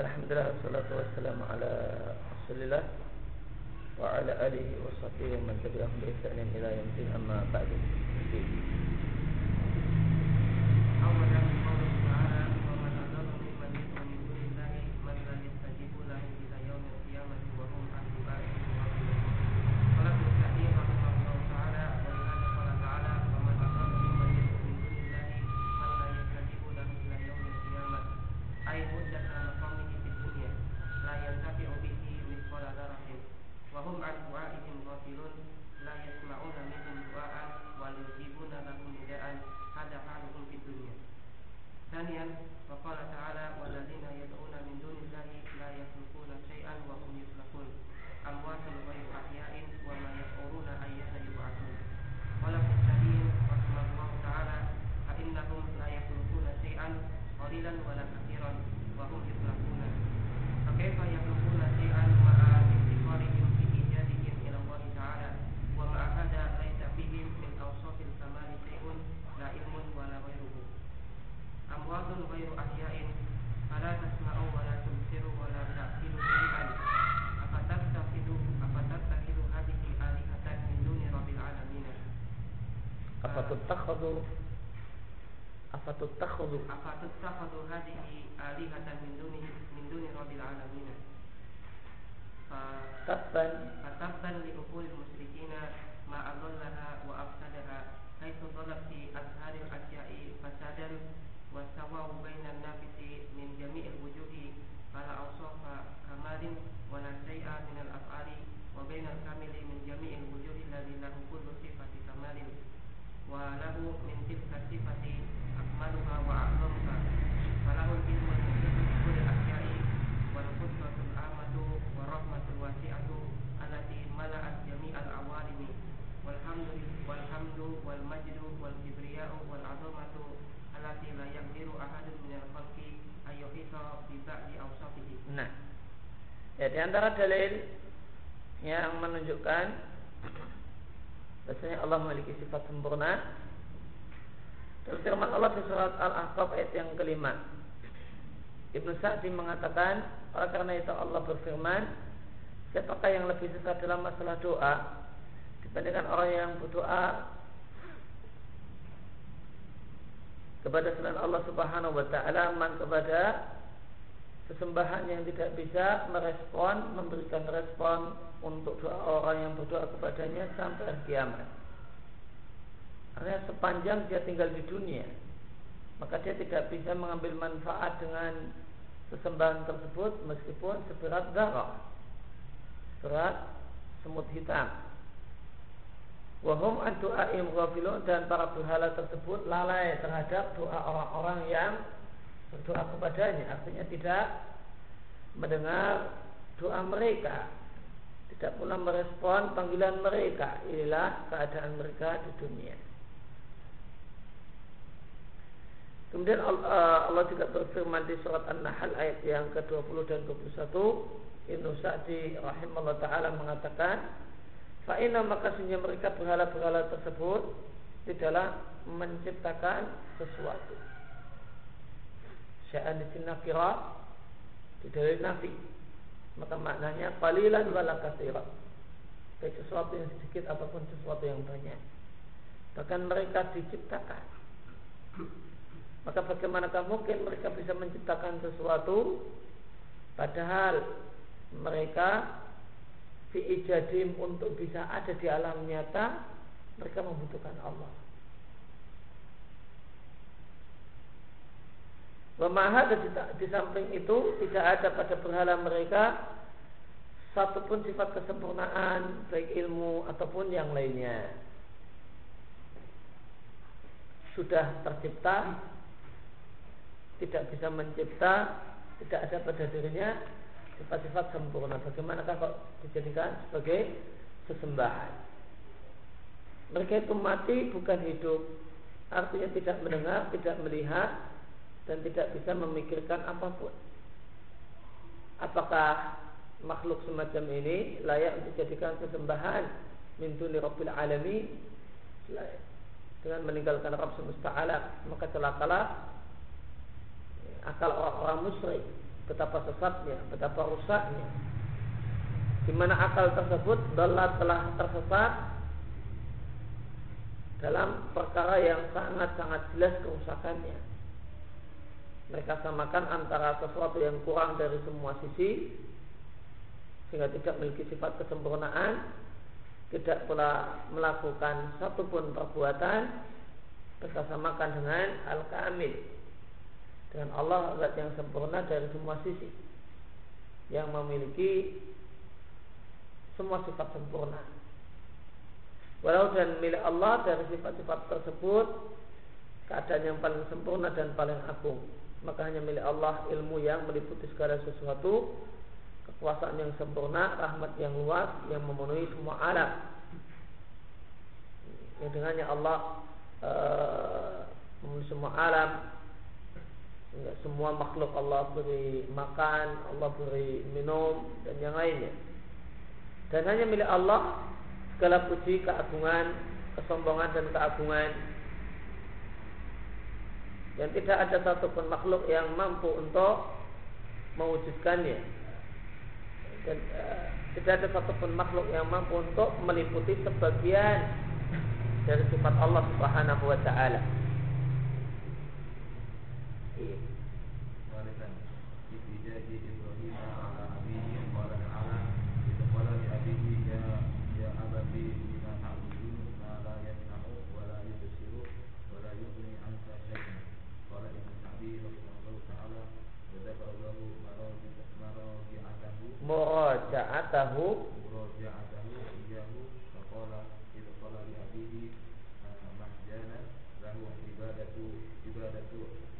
الحمد لله والصلاة والسلام على رسول الله وعلى آله وصحبه ومن تبعهم بإحسان إلى يوم الدين أما بعد أولا Alhamdulillah wassalatu wassalamu ala Rasulillah wa ala alihi wa sahbihi wa man tabi'ahum bi ihsanin ila yaumil amma ba'du. afatuttakhadhu afatuttakhadhu afatuttakhadhu hadhihi alihatan min duni min duni rabbil alamin tabban fatabban li uqulil musyrikina ma adallaha wa afsadaha haitsu dhalat fi azharil asya'i fasadan wa sawa'u bainan nafisi min jami'il wujuhi fala awsafa kamalin wa la shay'a min al af'ali wa bainal kamili min jami'il wujuhi alladhi lahu kullu sifati kamalin وله من تلك الصفة أكملها وأعظمها فله العلم المحيط بكل الأشياء والقدرة العامة والرحمة الواسعة التي ملأت جميع العوالم والحمد والحمد والمجد والكبرياء والعظمة Nah. Ya di antara dalil yang menunjukkan bahasanya Allah memiliki sifat sempurna firman Allah di surat Al-Ahqaf ayat yang kelima Ibnu Sa'di mengatakan oleh karena itu Allah berfirman siapakah yang lebih sesat dalam masalah doa dibandingkan orang yang berdoa kepada selain Allah Subhanahu wa taala man kepada sesembahan yang tidak bisa merespon memberikan respon untuk doa orang yang berdoa kepadanya sampai kiamat. Karena sepanjang dia tinggal di dunia, maka dia tidak bisa mengambil manfaat dengan sesembahan tersebut meskipun seberat darah, berat semut hitam. Wahum an du'aim ghafilun dan para berhala tersebut lalai terhadap doa orang-orang yang berdoa kepadanya. Artinya tidak mendengar doa mereka. Tidak pula merespon panggilan mereka. Inilah keadaan mereka di dunia. Kemudian Allah juga berfirman di surat An-Nahl ayat yang ke-20 dan 21 Ibnu Sa'di rahimahullah taala mengatakan fa'ina maka mereka berhala-berhala tersebut tidaklah menciptakan sesuatu. Sya'an di sini kira tidak nafi. Maka maknanya qalilan wala katsiran. Baik sesuatu yang sedikit ataupun sesuatu yang banyak. Bahkan mereka diciptakan. Maka bagaimanakah mungkin mereka bisa menciptakan sesuatu padahal mereka fi ijadim untuk bisa ada di alam nyata mereka membutuhkan Allah. Wamaha di samping itu tidak ada pada berhala mereka satupun sifat kesempurnaan baik ilmu ataupun yang lainnya. Sudah tercipta tidak bisa mencipta tidak ada pada dirinya sifat-sifat sempurna. Bagaimanakah kok dijadikan sebagai sesembahan? Mereka itu mati bukan hidup. Artinya tidak mendengar tidak melihat dan tidak bisa memikirkan apa pun. Apakah makhluk semacam ini layak untuk dijadikan sesembahan? Min duni rabbil dengan meninggalkan Rabb semesta alam maka celakalah akal orang-orang musyrik betapa sesatnya, betapa rusaknya. Di mana akal tersebut adalah telah tersesat dalam perkara yang sangat-sangat jelas kerusakannya. Mereka samakan antara sesuatu yang kurang dari semua sisi sehingga tidak memiliki sifat kesempurnaan, tidak pula melakukan satupun perbuatan, mereka samakan dengan al-kamil dengan Allah zat yang sempurna dari semua sisi yang memiliki semua sifat sempurna. Walau dan milik Allah dari sifat-sifat tersebut keadaan yang paling sempurna dan paling agung. Maka hanya milik Allah ilmu yang meliputi segala sesuatu, kekuasaan yang sempurna, rahmat yang luas yang memenuhi semua alam. Yang dengannya Allah uh, memenuhi semua alam, Enggak semua makhluk Allah beri makan, Allah beri minum dan yang lainnya. Dan hanya milik Allah segala puji, keagungan, kesombongan dan keagungan. Dan tidak ada satupun makhluk yang mampu untuk mewujudkannya. Dan uh, tidak ada satupun makhluk yang mampu untuk meliputi sebagian dari sifat Allah Subhanahu wa taala. muraja'atahu muraja'atahu iyahu faqala idza qala li abihi mahjana lahu ibadatu ibadatu al-awsani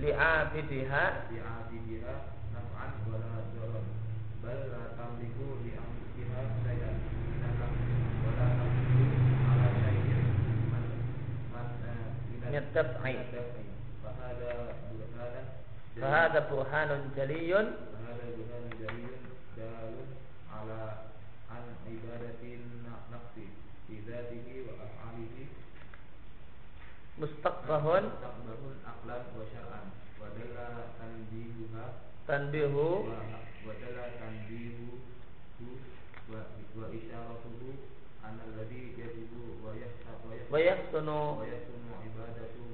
li'abidiha li'abidiha naf'an wa la dharar bal la tamliku li anfusiha shay'an wa la tamliku ala shay'in man man eh, yattabi fahada burhanan fahada burhanun jaliyun. Fahada burhanun jaliyun dalun ala an ibadatin nafsi. Bi dzatihi wa af'alihi. Mustaqbahun. tanbihu. Wa dalla tanbihu wa isyaratuhu alladhi yajibu wa wa wa ibadatu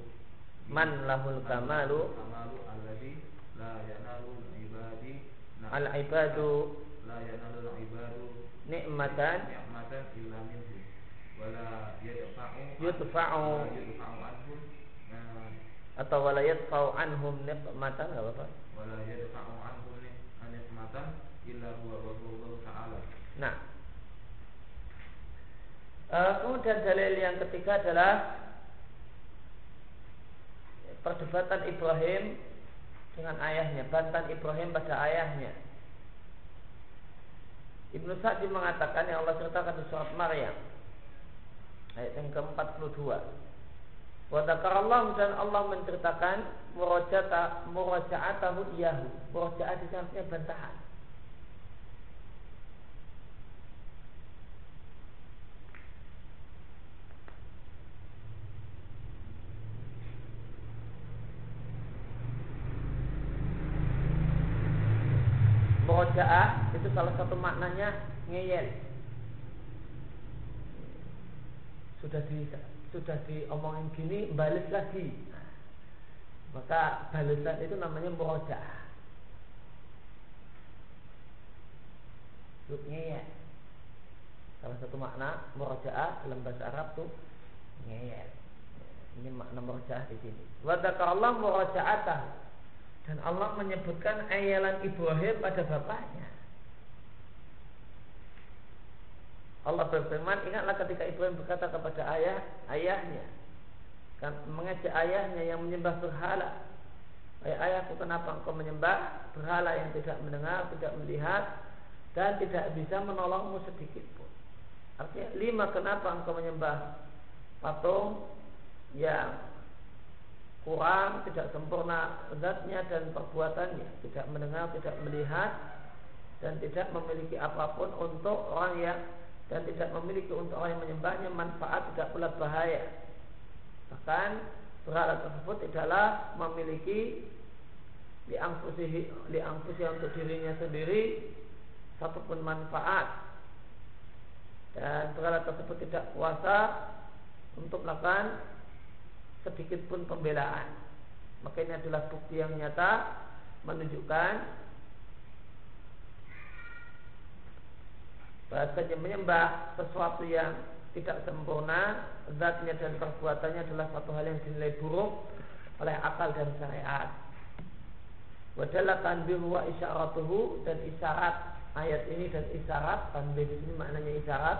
man lahul kamalu kamalu alladhi al ibadu la ibadu nikmatan nikmatan atau walayat fau anhum nikmatan enggak apa-apa. Walayat fau anhum nikmatan illa huwa wa ta'ala. Nah. Uh, kemudian dalil yang ketiga adalah perdebatan Ibrahim dengan ayahnya, bantahan Ibrahim pada ayahnya. Ibnu Sa'di mengatakan yang Allah ceritakan di surat Maryam ayat yang ke-42. Wa dzakarallahu dan Allah menceritakan murajata muraja'atahu iyahu. Muraja'ah di sampingnya bantahan. Murojaah itu salah satu maknanya ngeyel. Sudah di sudah diomongin gini, balik lagi. Maka balasan itu namanya murojaah. Ngeyel. Salah satu makna murojaah dalam bahasa Arab tuh ngeyel. Ini makna murojaah di sini. Wa Allah murojaatah dan Allah menyebutkan ayalan Ibrahim pada bapaknya. Allah berfirman, ingatlah ketika Ibrahim berkata kepada ayah, ayahnya, kan mengajak ayahnya yang menyembah berhala, Ayah ayahku kenapa engkau menyembah berhala yang tidak mendengar, tidak melihat dan tidak bisa menolongmu sedikit pun. Artinya lima kenapa engkau menyembah patung yang kurang, tidak sempurna zatnya dan perbuatannya, tidak mendengar, tidak melihat dan tidak memiliki apa pun untuk orang yang dan tidak memiliki untuk orang yang menyembahnya manfaat tidak pula bahaya. Bahkan berhala tersebut tidaklah memiliki liangfusihi untuk dirinya sendiri satupun manfaat dan berhala tersebut tidak kuasa untuk melakukan sedikit pun pembelaan. Maka ini adalah bukti yang nyata menunjukkan bahasanya menyembah sesuatu yang tidak sempurna zatnya dan perbuatannya adalah satu hal yang dinilai buruk oleh akal dan syariat. Wadalah tanbih wa isyaratuhu dan isyarat ayat ini dan isyarat tanbih di sini maknanya isyarat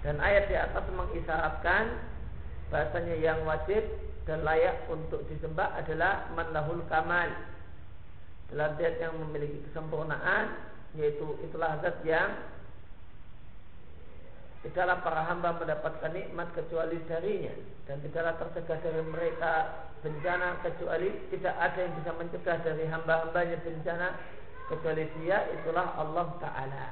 dan ayat di atas mengisyaratkan bahasanya yang wajib dan layak untuk disembah adalah manlahul kamal adalah zat yang memiliki kesempurnaan yaitu itulah zat yang tidaklah para hamba mendapatkan nikmat kecuali darinya. Dan tidaklah tercegah dari mereka bencana kecuali tidak ada yang bisa mencegah dari hamba-hambanya bencana kecuali dia itulah Allah Ta'ala.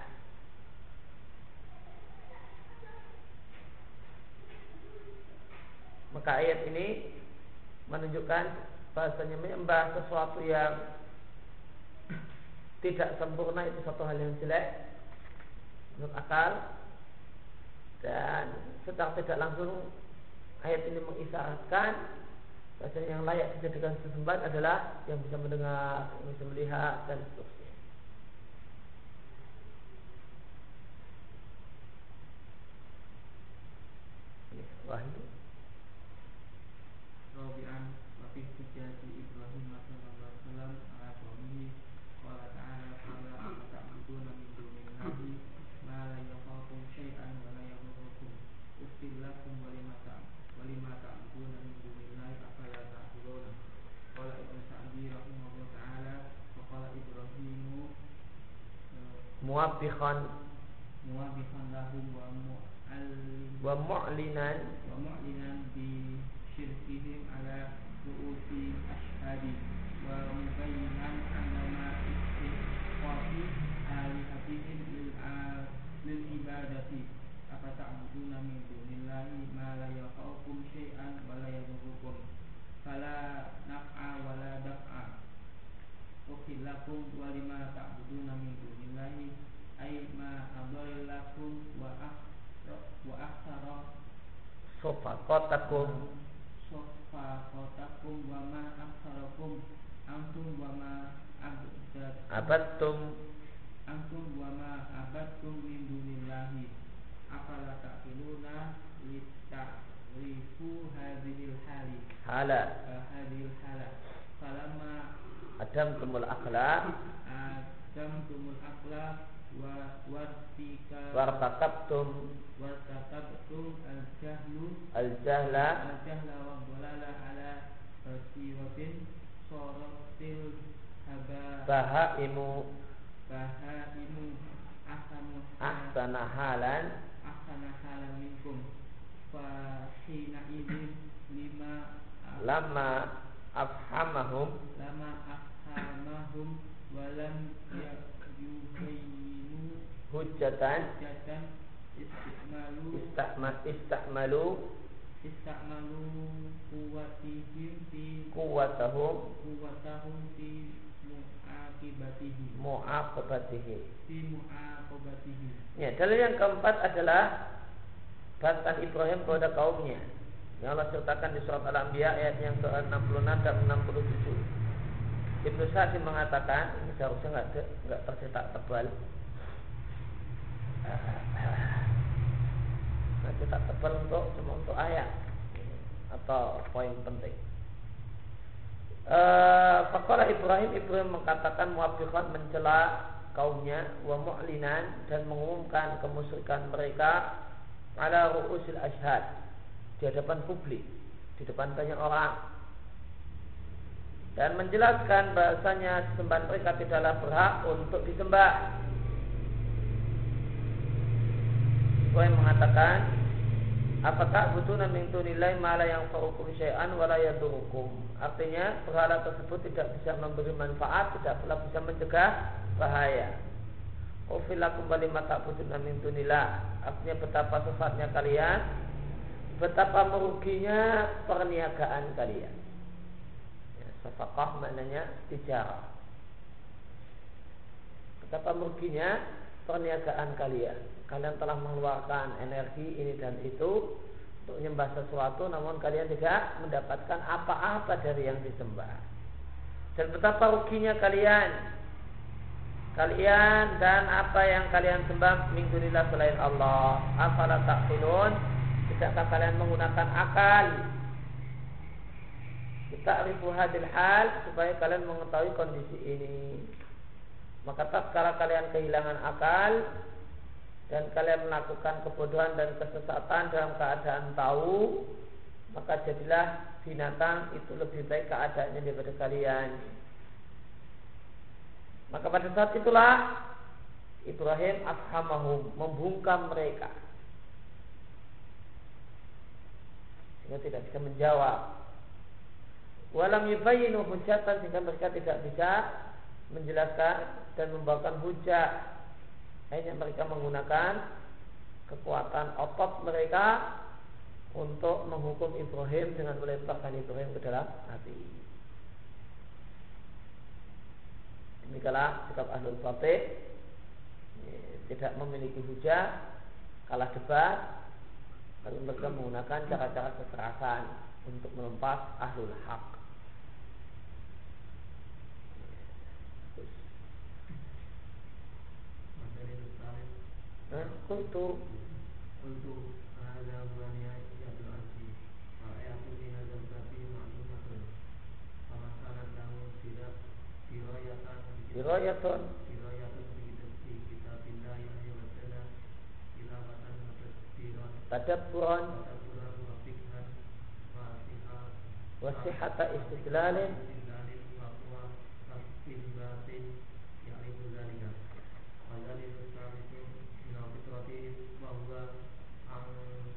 Maka ayat ini menunjukkan bahasanya menyembah sesuatu yang tidak sempurna itu satu hal yang jelek menurut akal dan secara tidak langsung ayat ini mengisyaratkan bahasanya yang layak dijadikan sesembahan adalah yang bisa mendengar, yang bisa melihat dan seterusnya. Wahyu. Rabi'an wa fi hujjati Ibrahim sallallahu alaihi wasallam ala qaumihi qala ta'ala qala ta'buduna min dunillahi ma la yakhafu syai'an wa la yadurrukum uffil lakum wa lima ta' wa lima ta'buduna min dunillahi afala ta'qiluna qala ibnu sa'di rahimahullah ta'ala wa qala ibrahimu Muwabbiqan muwabihan lahum wa mu'allim wa mu'linan. Wa mu'linan bi syirkihim ala ru'usi ashhadi. Wa mubayyinan annama istiqafi alihatihim lil lil ibadati. Apa ta'buduna min dunillahi ma la yakhawkum syai'an wa la yadurrukum fala naf'a wa la daf'a. Ukhillakum wa lima ta'buduna min dunillahi ay ma adallakum wa akhra wa akhsara sofaqatakum. Sofakotakum wa ma aksarakum Antum wa ma abattum Antum wa ma abadtum min dunillahi. Afala ta'qiluna Lita'rifu hadhil hali? Hala. Uh, Hadhil hala. Falama adamtumul akhlaq. Adamtumul akla Wa wartika wartakabtum. Wartakabtum al-jahlu. Al-jahla. Al-jahla wa dhalala ala basiratin saratil haba. Bahaimu. Bahaimu ahsanu ahsana halan. Ahsana halan minkum. Fa hina idzin lima lama afhamahum. Lama afhamahum wa lam yubayyinu hujjatan. Jatan istimalu istahma istahmalu kuwatihim fi quwwatahum kuwatahum fi mu'akibatihi mu'aqabatihi fi mu'akibatihi ya dalil yang keempat adalah bantahan Ibrahim kepada kaumnya. Yang Allah ceritakan di surat Al-Anbiya ayat yang ke-66 dan 67 Ibnu Sa'di mengatakan ini seharusnya nggak tercetak tebal nggak cetak tebal untuk cuma untuk ayat. Atau poin penting. Eh, Fakolah Ibrahim Ibrahim mengatakan muafiqan mencela kaumnya wa mu'linan dan mengumumkan kemusyrikan mereka ala ru'usil ashad di hadapan publik di depan banyak orang. Dan menjelaskan bahasanya sesembahan mereka tidaklah berhak untuk disembah. Yang mengatakan Apakah butuh min nilai malah yang farukum syai'an wala Artinya berhala tersebut tidak bisa memberi manfaat Tidak pula bisa mencegah bahaya. Ufilakum bali mata butuh min nilai. Artinya betapa sesatnya kalian Betapa meruginya perniagaan kalian. Ya, Safakah maknanya tijarah. Betapa meruginya perniagaan kalian kalian telah mengeluarkan energi ini dan itu untuk menyembah sesuatu namun kalian tidak mendapatkan apa-apa dari yang disembah. Dan betapa ruginya kalian. Kalian dan apa yang kalian sembah minggulilah selain Allah. Afala taqilun? Tidakkah kalian menggunakan akal? Kita arifu hadil hal supaya kalian mengetahui kondisi ini. Maka tak kalian kehilangan akal dan kalian melakukan kebodohan dan kesesatan dalam keadaan tahu maka jadilah binatang itu lebih baik keadaannya daripada kalian. Maka pada saat itulah Ibrahim afhamahum membungkam mereka. Sehingga tidak bisa menjawab. Walam yubayinu hujatan sehingga mereka tidak bisa menjelaskan dan membawakan hujah hanya mereka menggunakan kekuatan otot mereka untuk menghukum Ibrahim dengan melemparkan Ibrahim ke dalam api. Demikianlah sikap ahlul batik tidak memiliki hujah, kalah debat, lalu mereka menggunakan cara-cara kekerasan untuk melempas ahlul hak. untuk untuk ada bani Abdul Aziz. Ayat ini ada berarti maklum atau sama sekali kamu tidak dirayakan. Dirayakan. Dirayakan begitu kita pindah yang ayat berada dilakukan atas tidak. Tidak Tidak Wasihata istilahnya.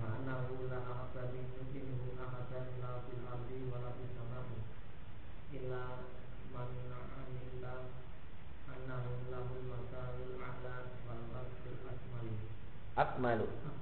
وأنه لا أحد منه أحدا لا في الأرض ولا في السماء إلا من علمت أنه له المثال الأعلى والوصف الأكمل Akmalu أكمل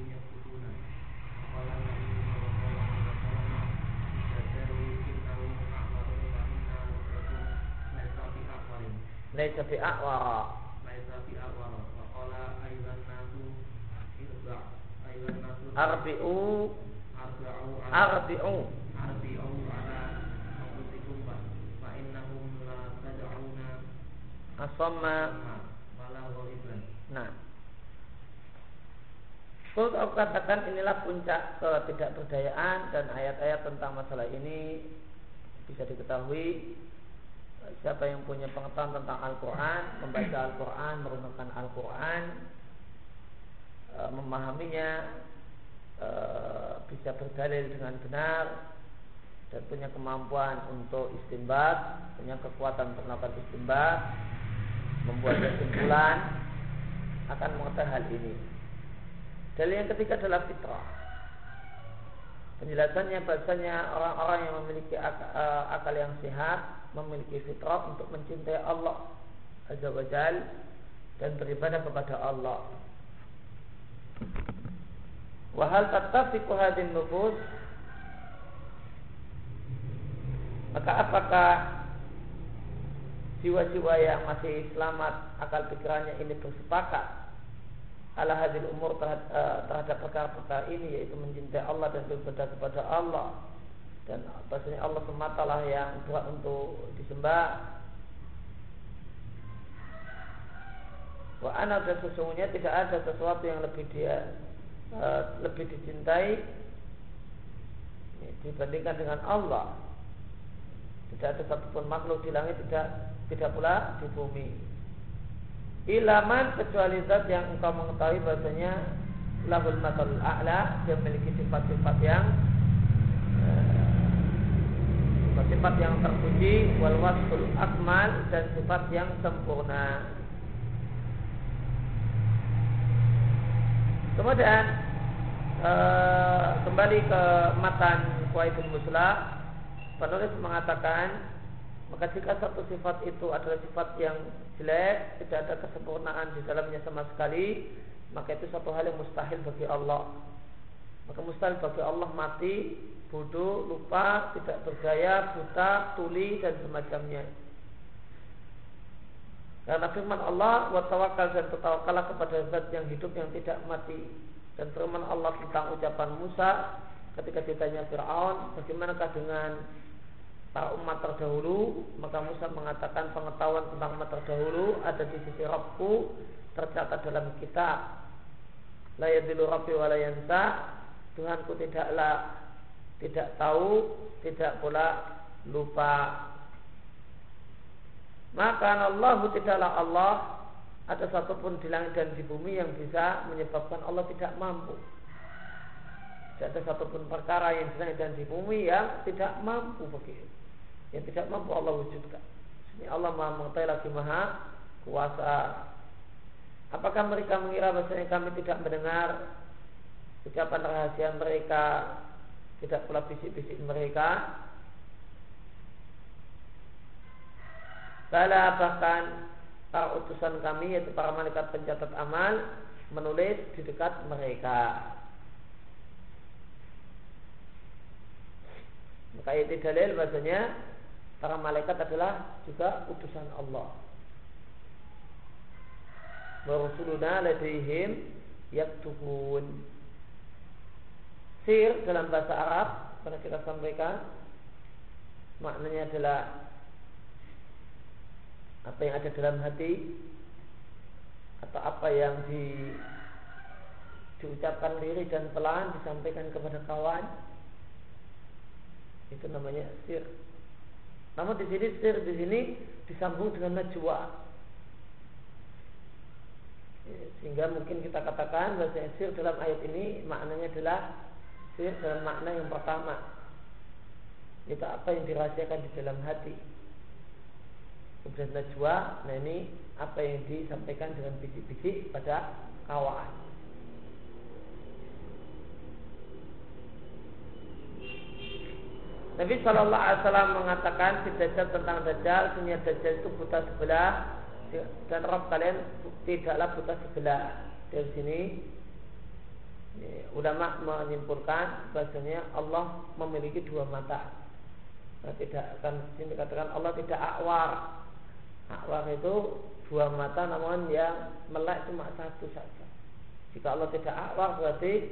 Laisa fi aqwara Laisa fi a'wara. Faqala aizan nasu irba. Aizan nasu. Arbi'u. Arbi'u. Arbi'u. Ala anfusikum fa innahum la tad'una. Asamma. Wala ghoriban. Nah. Kult nah. aku katakan inilah puncak ketidakberdayaan dan ayat-ayat tentang masalah ini bisa diketahui siapa yang punya pengetahuan tentang Al-Quran, membaca Al-Quran, merenungkan Al-Quran, e, memahaminya, e, bisa berdalil dengan benar, dan punya kemampuan untuk istimbat, punya kekuatan untuk melakukan istimbat, membuat kesimpulan akan mengetahui hal ini. Dalil yang ketiga adalah fitrah. Penjelasannya bahasanya orang-orang yang memiliki akal, eh, akal yang sehat memiliki fitrah untuk mencintai Allah Azza wa Jal dan beribadah kepada Allah. Wahal tattafiqu hadin nufus Maka apakah jiwa-jiwa yang masih selamat akal pikirannya ini bersepakat ala hadil umur terhadap, eh, terhadap perkara-perkara ini yaitu mencintai Allah dan beribadah kepada Allah. Dan bahasanya Allah semata lah yang berhak untuk disembah. Wa ana dan sesungguhnya tidak ada sesuatu yang lebih dia uh, lebih dicintai dibandingkan dengan Allah. Tidak ada satupun makhluk di langit tidak tidak pula di bumi ilaman kecuali zat yang engkau mengetahui bahasanya lahul matalul a'la dia memiliki sifat-sifat yang eh, sifat-sifat yang terpuji wal wasful akmal dan sifat yang sempurna. Kemudian eh, kembali ke matan Kuwaitun Muslah penulis mengatakan maka jika satu sifat itu adalah sifat yang jelek, tidak ada kesempurnaan di dalamnya sama sekali, maka itu satu hal yang mustahil bagi Allah. Maka mustahil bagi Allah mati, bodoh, lupa, tidak berdaya, buta, tuli dan semacamnya. Karena firman Allah, wa tawakal dan bertawakallah kepada zat yang hidup yang tidak mati. Dan firman Allah tentang ucapan Musa ketika ditanya Fir'aun, bagaimanakah dengan para umat terdahulu maka Musa mengatakan pengetahuan tentang umat terdahulu ada di sisi Rabbku tercatat dalam kitab. La yadilu rabbi wa la Tuhanku tidaklah tidak tahu tidak pula lupa. Maka Allah tidaklah Allah ada satupun di langit dan di bumi yang bisa menyebabkan Allah tidak mampu. Tidak ada satupun perkara yang di langit dan di bumi yang tidak mampu begitu yang tidak mampu Allah wujudkan. Ini Allah Maha mengetahui lagi Maha kuasa. Apakah mereka mengira bahasanya kami tidak mendengar ucapan rahasia mereka, tidak pula bisik-bisik mereka? Bala bahkan para utusan kami yaitu para malaikat pencatat amal menulis di dekat mereka. Maka itu dalil bahasanya para malaikat adalah juga utusan Allah. Wa rusuluna ladaihim yaktubun. Sir dalam bahasa Arab pernah kita sampaikan maknanya adalah apa yang ada dalam hati atau apa yang di diucapkan lirik dan pelan disampaikan kepada kawan itu namanya sir namun di sini sir di sini disambung dengan najwa. Ya, sehingga mungkin kita katakan bahasa sir dalam ayat ini maknanya adalah sir dalam makna yang pertama. Itu apa yang dirahasiakan di dalam hati. Kemudian najwa, nah ini apa yang disampaikan dengan bisik-bisik pada kawan. Nabi Shallallahu Alaihi Wasallam mengatakan si Dajjal tentang Dajjal, punya Dajjal itu buta sebelah dan Rob kalian tidaklah buta sebelah. Dari sini ulama menyimpulkan bahasanya Allah memiliki dua mata. Nah, tidak akan sini dikatakan Allah tidak akwar. Akwar itu dua mata namun yang melek cuma satu saja. Jika Allah tidak akwar berarti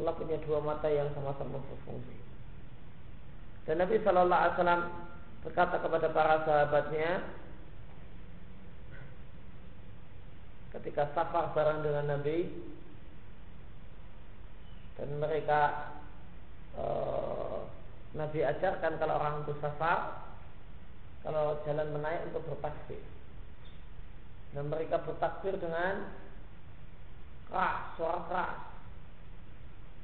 Allah punya dua mata yang sama-sama berfungsi. Dan Nabi Shallallahu Alaihi Wasallam berkata kepada para sahabatnya ketika safar bareng dengan Nabi dan mereka e, Nabi ajarkan kalau orang itu safar kalau jalan menaik untuk bertakbir. Dan mereka bertakbir dengan keras suara keras.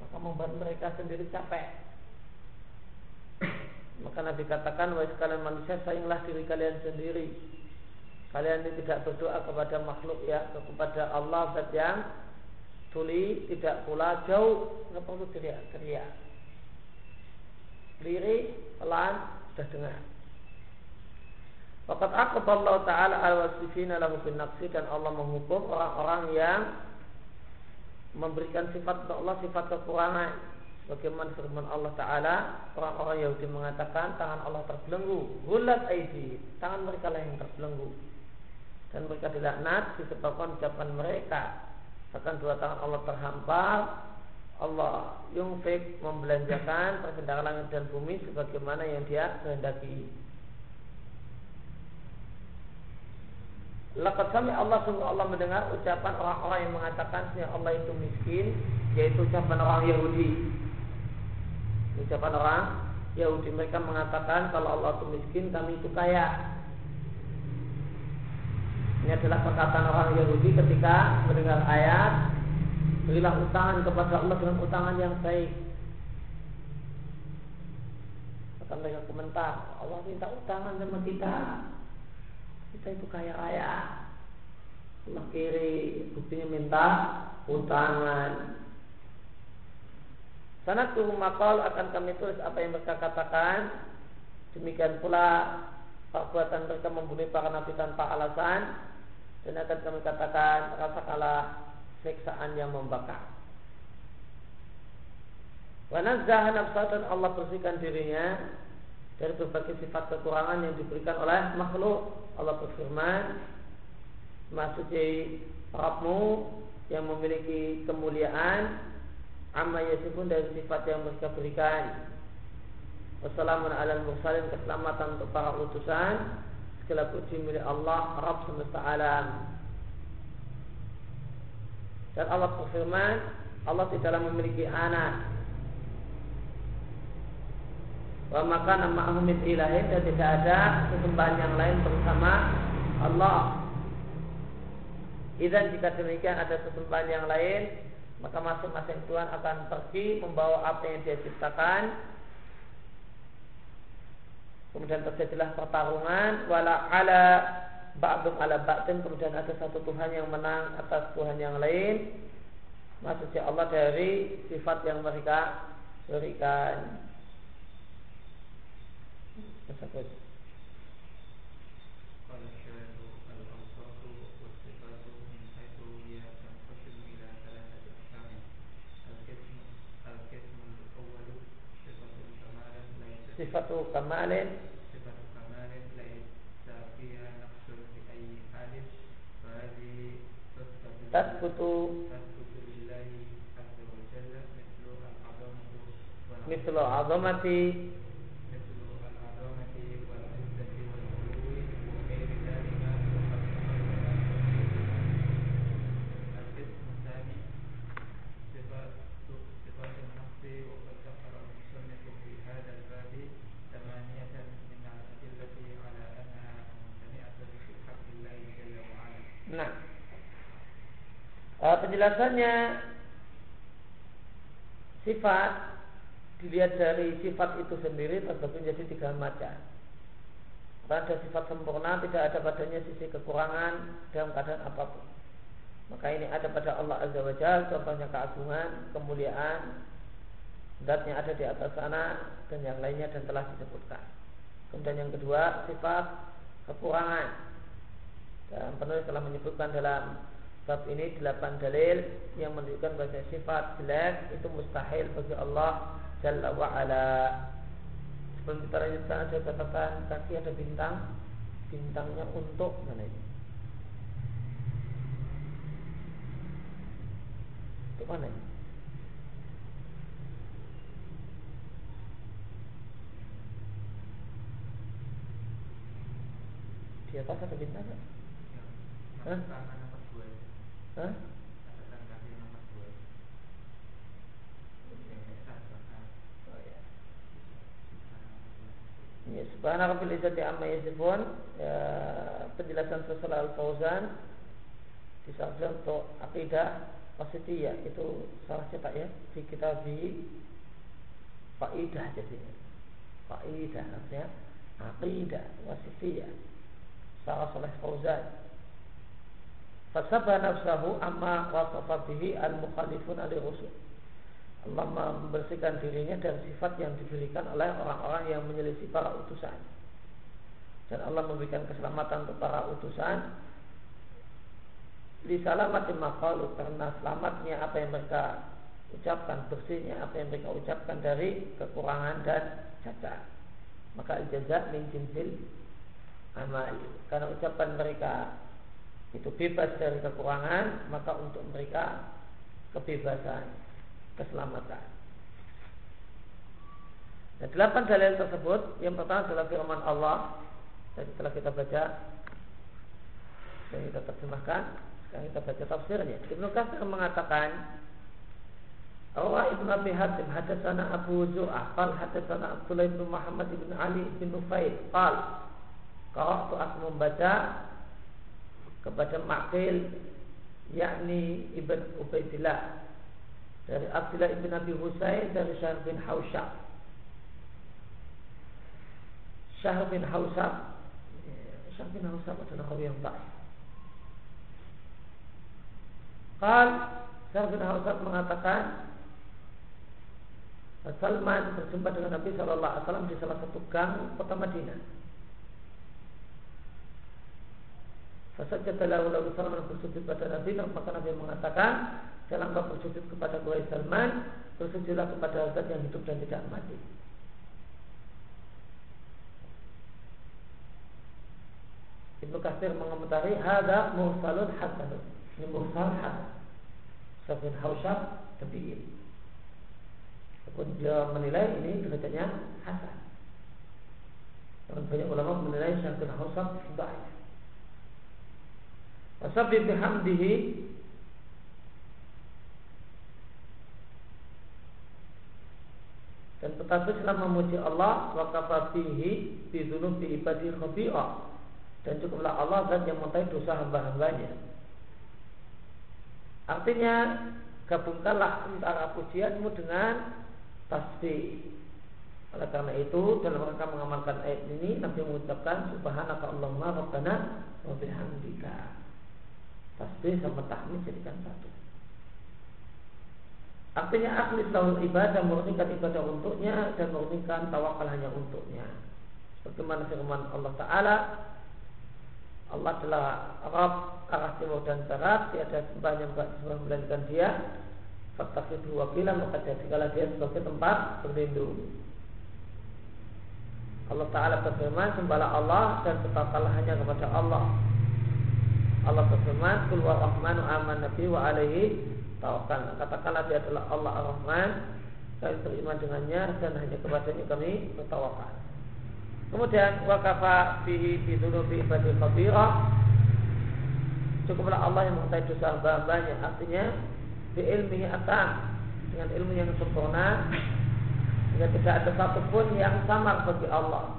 Maka membuat mereka sendiri capek Maka Nabi katakan, wahai sekalian manusia, sayanglah diri kalian sendiri. Kalian ini tidak berdoa kepada makhluk ya, kepada Allah zat yang tuli, tidak pula jauh, nggak perlu teriak-teriak. Lirik, pelan, sudah dengar. Fakat Allah Ta'ala al-wasifina lahu bin naqsi dan Allah menghukum orang-orang yang memberikan sifat untuk Allah sifat kekurangan Bagaimana firman Allah Ta'ala? Orang-orang Yahudi mengatakan Tangan Allah terbelenggu Hulat aidi. Tangan mereka lah yang terbelenggu. Dan mereka dilaknat Disebabkan ucapan mereka. Bahkan dua tangan Allah terhampar. Allah yungfik membelanjakan Persendakan langit dan bumi Sebagaimana yang dia kehendaki. Lakat kami Allah sungguh Allah mendengar ucapan orang-orang yang mengatakan bahwa Allah itu miskin, yaitu ucapan orang Yahudi. Ucapan orang Yahudi mereka mengatakan kalau Allah itu miskin, kami itu kaya. Ini adalah perkataan orang Yahudi ketika mendengar ayat Berilah utangan kepada Allah dengan utangan yang baik. Maka mereka komentar Allah minta utangan sama kita. Kita itu kaya raya. Allah kiri buktinya minta utangan Sanatu makal akan kami tulis apa yang mereka katakan. Demikian pula perbuatan mereka membunuh para nabi tanpa alasan. Dan akan kami katakan rasakanlah siksaan yang membakar. Wanazah nafsa dan Allah bersihkan dirinya dari berbagai sifat kekurangan yang diberikan oleh makhluk. Allah berfirman Maksudnya Rabmu yang memiliki kemuliaan amma yasifun dari sifat yang mereka berikan. Wassalamun ala mursalin keselamatan untuk para utusan. Segala puji milik Allah Rabb semesta alam. Dan Allah berfirman Allah tidaklah memiliki anak. Wa maka nama min ilahin dan tidak ada sesembahan yang lain bersama Allah. Dan jika demikian ada sesembahan yang lain, maka masing-masing Tuhan akan pergi membawa apa yang dia ciptakan. Kemudian terjadilah pertarungan wala ala ba'dum ala ba'din kemudian ada satu Tuhan yang menang atas Tuhan yang lain. Maksudnya Allah dari sifat yang mereka berikan tersebut. Sifatu kamalin. Sifatu kamalin Tasbutu. Tasbutu lillahi Azamati penjelasannya sifat dilihat dari sifat itu sendiri terbagi menjadi tiga macam. Pada sifat sempurna tidak ada padanya sisi kekurangan dalam keadaan apa pun. Maka ini ada pada Allah Azza wa Jalla contohnya keagungan, kemuliaan, zatnya ada di atas sana dan yang lainnya dan telah disebutkan. Kemudian yang kedua sifat kekurangan. Dan penulis telah menyebutkan dalam Bab ini delapan dalil yang menunjukkan bahwa sifat jelek itu mustahil bagi Allah Jalla wa ala. Sebelum kita lanjutkan ada catatan kaki ada bintang. Bintangnya untuk mana ini? Untuk mana ini? Di atas ada bintang? Hah? Hah? Ya, subhanallah bil izzati amma yasifun ya, penjelasan sesuai al fauzan di untuk akidah wasitiyah itu salah cetak ya di kitab di faidah jadinya Faidah artinya aqidah wasifiyah. Salah soleh Fauzan. Fasabah nafsahu amma wasafa bihi al-mukhalifun ali rusul. Allah membersihkan dirinya dari sifat yang diberikan oleh orang-orang yang menyelisih para utusan. Dan Allah memberikan keselamatan untuk para utusan di salamatin maqalu karena selamatnya apa yang mereka ucapkan bersihnya apa yang mereka ucapkan dari kekurangan dan cacat maka ijazah min jinsil amal karena ucapan mereka itu bebas dari kekurangan maka untuk mereka kebebasan keselamatan. Dan delapan dalil tersebut yang pertama adalah firman Allah dan setelah kita baca dan kita terjemahkan sekarang kita baca tafsirnya. Ibnu Katsir mengatakan Rawah Ibn Abi Hatim Hadasana Abu Zu'ah Qal hadasana Abdullah ibn Muhammad ibn Ali ibn Nufaid Qal Kalau aku membaca Kepada Ma'qil Yakni Ibn Ubaidillah. Dari Abdullah ibn Abi Husain Dari Syahr bin Hausyab Syahr bin Hausyab Syahr bin Hausyab adalah kawin yang baik. Qal Syahr bin Hausyab mengatakan Salman berjumpa dengan Nabi Shallallahu Alaihi Wasallam di salah satu gang kota Madinah. Fasajjada lahu lalu Salman bersujud pada Nabi maka Nabi mengatakan dalam kau bersujud kepada gue Salman bersujudlah kepada zat yang hidup dan tidak mati. Ibnu Katsir mengomentari hada mursalun hasan. Ini mursal hasan. Sabun Hausyab tabi'in. Dia menilai ini derajatnya hasan. Dan banyak ulama menilai syakir hasan baik. Wasabbi bihamdihi dan tetapi selama memuji Allah wa kafafihi bi dzunubi ibadi khabi'ah dan cukuplah Allah dan yang mengetahui dosa hamba-hambanya. Artinya gabungkanlah antara pujianmu dengan tasbih. Oleh karena itu dalam rangka mengamalkan ayat ini Nabi mengucapkan Subhanaka Allahumma Rabbana wa bihamdika. Tasbih sama tahmid jadikan satu. Artinya akhlis lahul ibadah murnikan ibadah untuknya dan murnikan tawakal hanya untuknya. Bagaimana firman Allah Ta'ala Allah adalah Arab, arah timur dan barat Tiada sembah yang melainkan dia Fattakhidhu wakila maka jadikanlah dia sebagai tempat berlindung. Allah Ta'ala berfirman Sembahlah Allah dan bertawakallah hanya kepada Allah Allah berfirman wa rahmanu aman nabi wa alaihi tawakal. Katakanlah dia adalah Allah ar-Rahman Kami beriman dengannya Dan hanya kepadanya kami bertawakal. Kemudian Wakafa bihi bidunubi ibadi khabirah Cukuplah Allah yang mengetahui dosa hamba-hambanya Artinya bi ilmihi atam dengan ilmu yang sempurna sehingga tidak ada satupun yang samar bagi Allah.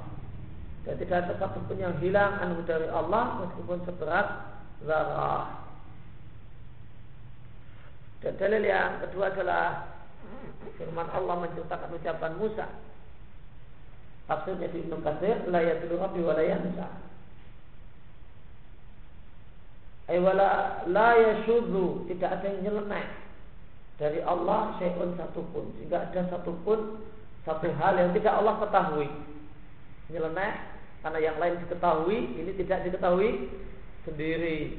Dan tidak ada satupun yang hilang anu dari Allah meskipun seberat zarah. Dan dalil yang kedua adalah firman Allah menceritakan ucapan Musa. Tafsirnya di Ibnu Katsir la yadullu rabbi wa la yansa. Ay wala la tidak ada yang nyeleneh dari Allah syai'un satupun. Sehingga ada satupun satu hal yang tidak Allah ketahui. Nyeleneh karena yang lain diketahui ini tidak diketahui sendiri.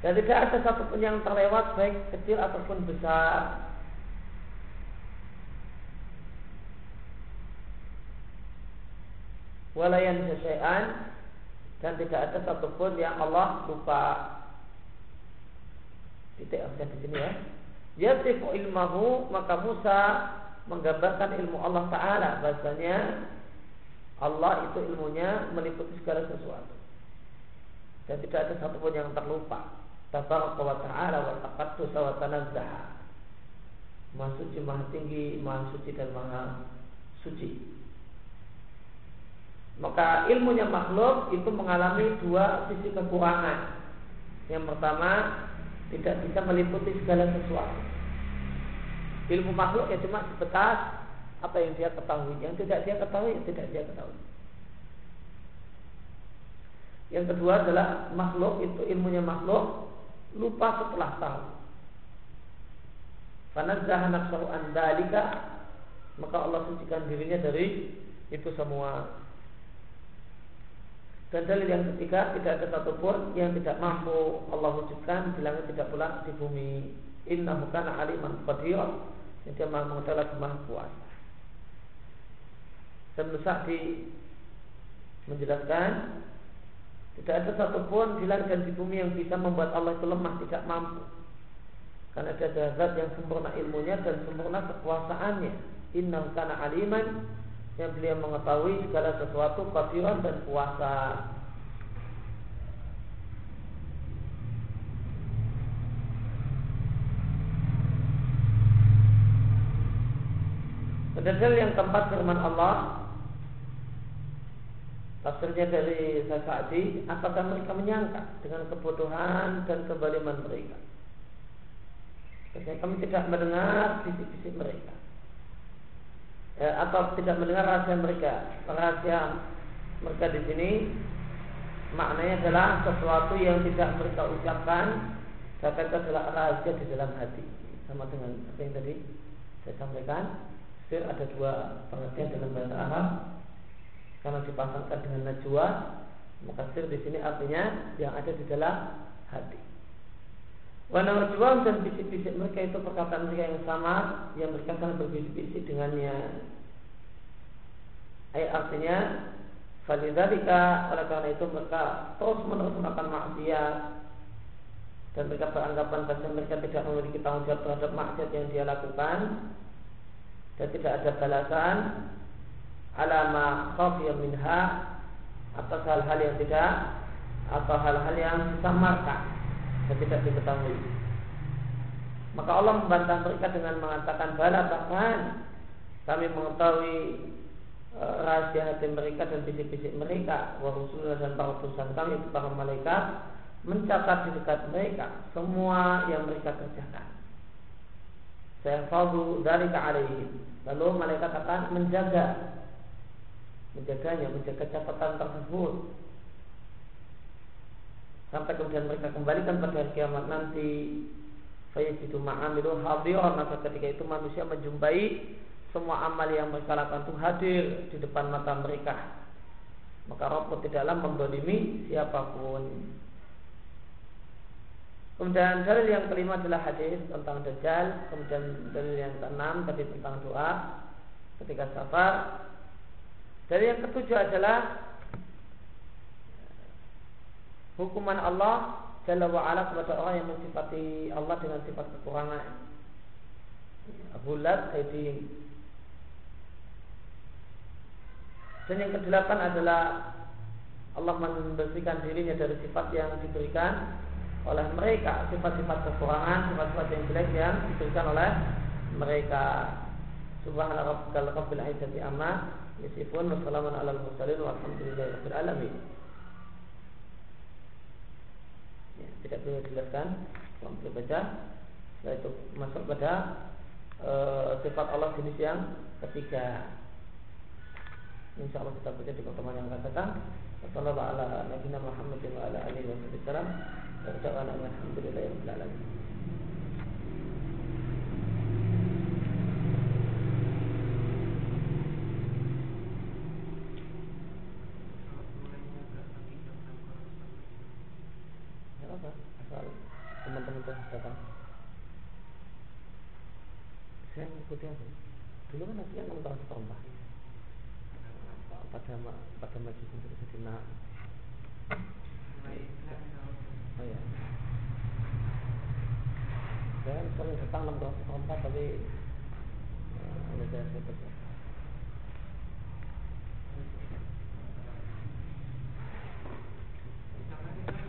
Dan tidak ada satupun yang terlewat baik kecil ataupun besar. Walayan sesuaian dan tidak ada satupun yang Allah lupa. Titik harusnya di sini ya. Yasifu ilmahu maka Musa menggambarkan ilmu Allah Taala. Bahasanya Allah itu ilmunya meliputi segala sesuatu. Dan tidak ada satupun yang terlupa. Tabaraka wa ta'ala wa taqaddus wa tanazzaha. Maha suci, maha tinggi, maha suci dan maha suci. Maka ilmunya makhluk itu mengalami dua sisi kekurangan. Yang pertama tidak bisa meliputi segala sesuatu. ilmu makhluk ya cuma sebatas apa yang dia ketahui yang tidak dia ketahui yang tidak dia ketahui yang kedua adalah makhluk itu ilmunya makhluk lupa setelah tahu Fanazzaha nafsahu an dalika maka Allah sucikan dirinya dari itu semua. Dan dalil yang ketiga tidak ada satupun yang tidak mampu Allah wujudkan di tidak pula di bumi. Inna kana aliman qadir. Dia mengetahui. Dan di menjelaskan tidak ada satupun di langit dan di bumi yang bisa membuat Allah itu lemah tidak mampu. Karena ada zat yang sempurna ilmunya dan sempurna kekuasaannya. Inna kana aliman yang beliau mengetahui segala sesuatu kasiran dan kuasa. Dalil yang keempat firman Allah Tafsirnya dari Sa'di Apakah mereka menyangka Dengan kebodohan dan kebaliman mereka? Ketika kami tidak mendengar bisik-bisik mereka. Ya, Atau tidak mendengar rahasia mereka. Rahasia mereka di sini Maknanya adalah sesuatu yang tidak mereka ucapkan Bahkan itu adalah rahasia di dalam hati. Sama dengan apa yang tadi saya sampaikan Sir ada dua pengertian dalam bahasa Arab karena dipasangkan dengan najwa maka sir di sini artinya yang ada di dalam hati. Wana najwa dan bisik-bisik mereka itu perkataan mereka yang sama yang mereka akan berbisik-bisik dengannya. Ayat artinya Falidzalika oleh karena itu mereka terus menerus melakukan maksiat dan mereka beranggapan bahwa mereka tidak memiliki tanggung jawab terhadap maksiat yang dia lakukan dan tidak ada balasan alama khafiya minha atas hal-hal yang tidak atau hal-hal yang disamarkan dan tidak diketahui. Maka Allah membantah mereka dengan mengatakan bala bahkan kami mengetahui e, rahasia hati mereka dan bisik-bisik mereka wa dan para utusan kami para malaikat mencatat di dekat mereka semua yang mereka kerjakan. Saya fadu dari alaihim Lalu malaikat akan menjaga menjaganya, menjaga catatan tersebut sampai kemudian mereka kembalikan pada hari kiamat nanti itu ma'amilu hadir maka ketika itu manusia menjumpai semua amal yang mereka lakukan itu hadir di depan mata mereka maka Rabb tidaklah membolimi siapa pun Kemudian dalil yang kelima adalah hadis tentang Dajjal. Kemudian dalil yang keenam tadi tentang doa ketika safar. Dalil yang ketujuh adalah hukuman Allah Jalla wa'ala kepada orang yang mensifati Allah dengan sifat kekurangan. Bulat, Aidin. Dan yang kedelapan adalah Allah membersihkan dirinya dari sifat yang diberikan oleh mereka sifat-sifat kekurangan, sifat-sifat yang jelek yang diberikan oleh mereka. Subhanallah rabbil izzati amma yasifun wa salamun alal mursalin walhamdulillahi alamin. Ya, tidak perlu dijelaskan, belum perlu baca. Setelah itu masuk pada e, sifat Allah jenis yang ketiga. Insya Allah kita baca di pertemuan yang akan datang. Wassalamualaikum warahmatullahi wabarakatuh. Wada'ala alhamdulillah ya alamin. Ya seperti apa? Dulu kan Nabi yang mengetahui tombaknya. Pada pada majlis untuk sedina. Oh ya. Saya kalau sering datang dalam tombak tapi eh, ada saya seperti Thank.